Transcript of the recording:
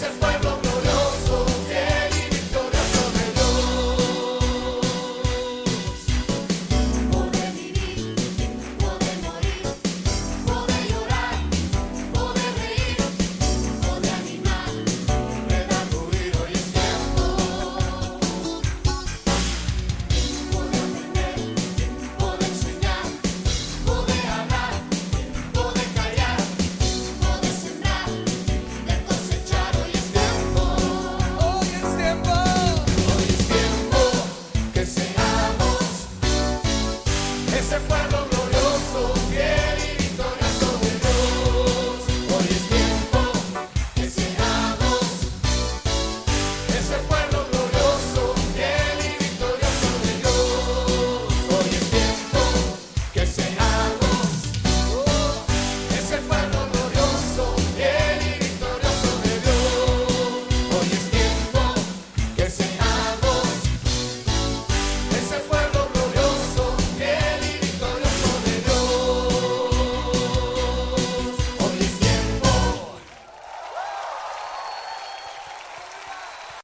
ese pueblo ese pueblo